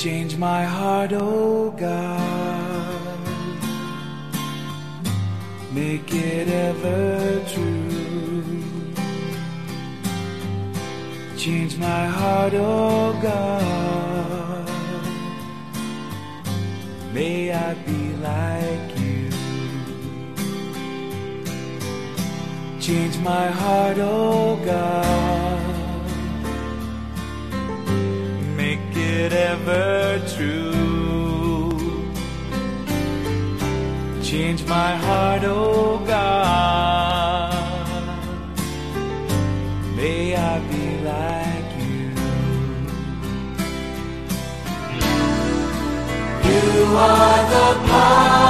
Change my heart, oh God. Make it ever true. Change my heart, oh God. May I be like you. Change my heart, oh God. It ever true. Change my heart, oh God. May I be like you. You are the power.